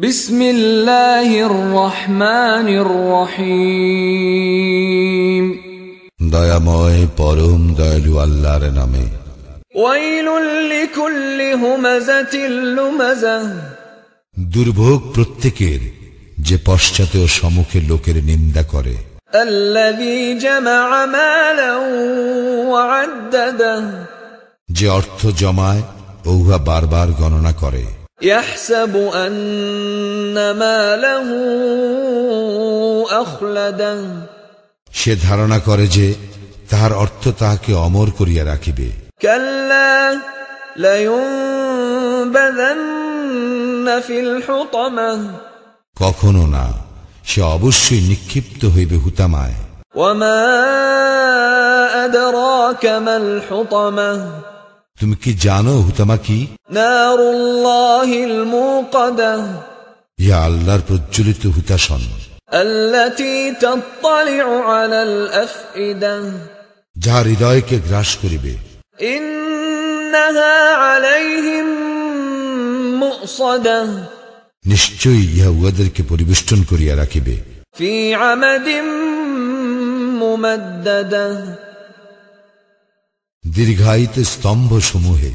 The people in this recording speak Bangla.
বিসমিল্লাহির রহমানির রহিম। দয়াময় পরম দয়ালু আল্লাহর নামে। দুর্ভোগ প্রত্যেকের যে পশ্চাতে ও সম্মুখে লোকের নিন্দা করে। যে অর্থ জমায় ও উহা বারবার গণনা করে। يحسب أن ماله أخلده সে ধারণা করে যে তাহার অর্থ তাহাকে অমর করিয়া রাখিবে كلا لينبذن في الحطمة কখনো না সে অবশ্যই নিক্ষিপ্ত হইবে হুতামায় وما أدراك ما الحطمة তুমি কি জানো হুতামা কি نار الله الموقدة ইহা আল্লাহর প্রজ্বলিত হুতাসন التي تطلع على الأفئدة যাহা হৃদয়কে গ্রাস করিবে إنها عليهم مؤصدة নিশ্চয়ই ইহা উহাদেরকে পরিবেষ্টন করিয়া রাখিবে في عمد ممددة দীর্ঘায়িত স্তম্ভ সমূহে